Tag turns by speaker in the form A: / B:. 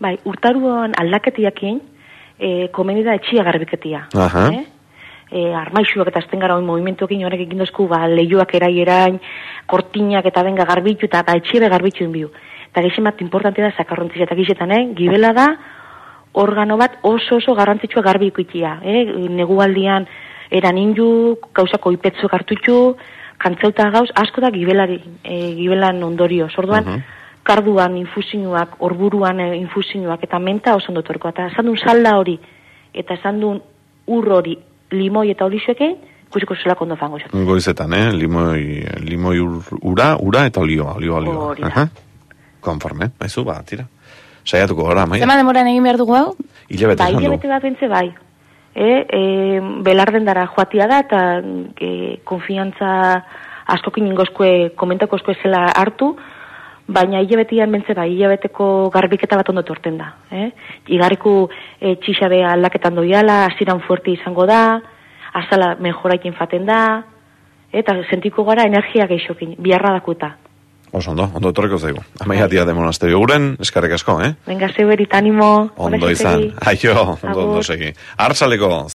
A: Bai, urtaruan aldaketiakin, e, komeni da etxia garbiketia.
B: Aha.
A: Eh? E, armaixuak eta azten gara movimentuekin horrek egin dozku, ba, lehioak erai erain, kortinak eta benga garbitu eta ba, etxia garbitu inbiu. Eta gixen bat importante da zakarrontzia eta gixetan, eh? Gibela da, organo bat oso oso garrantzitsua garbi ikuitia. Eh? Negualdian eran inju, gauzako ipetzu hartutxu, kantzeuta gauz, asko da gibelari, e, gibelan ondorio. Orduan,
B: Mhm.
A: Karduan infusinuak, orburuan e, infusinuak, eta menta oso ondo torko. Eta esan duen salda hori, eta esan duen ur hori, limoi eta olixoekin, ikusiko zelako ondo fango izan.
B: Goizetan, eh? Limoi, limoi ur, ura, ura eta olioa, olioa, olioa.
A: Hori da.
B: Konforme, ezu, ba, tira. Saiatuko gara, maia.
C: Zema demoran egin behar dugu hau?
B: Hilabete
A: Bai,
B: esan du.
A: bat bentze bai. E, e, belarden dara joatia da, eta e, konfiantza askokin ingozkue, komentako eskue zela hartu, baina hilabetian bentze bai, hilabeteko garbiketa bat ondo torten da. Eh? Igarriku e, txixabe aldaketan doiala, aziran fuerte izango da, azala mejoraikin faten da, eta sentiko gara energia geixokin, biharra dakuta.
B: Oso ondo, ondo etorriko zaigu. Amaia dia de monasterio guren, eskarrik asko, eh?
A: Venga, zeuerit, animo.
B: Ondo izan. Aio, ondo, ondo segi. Artzaleko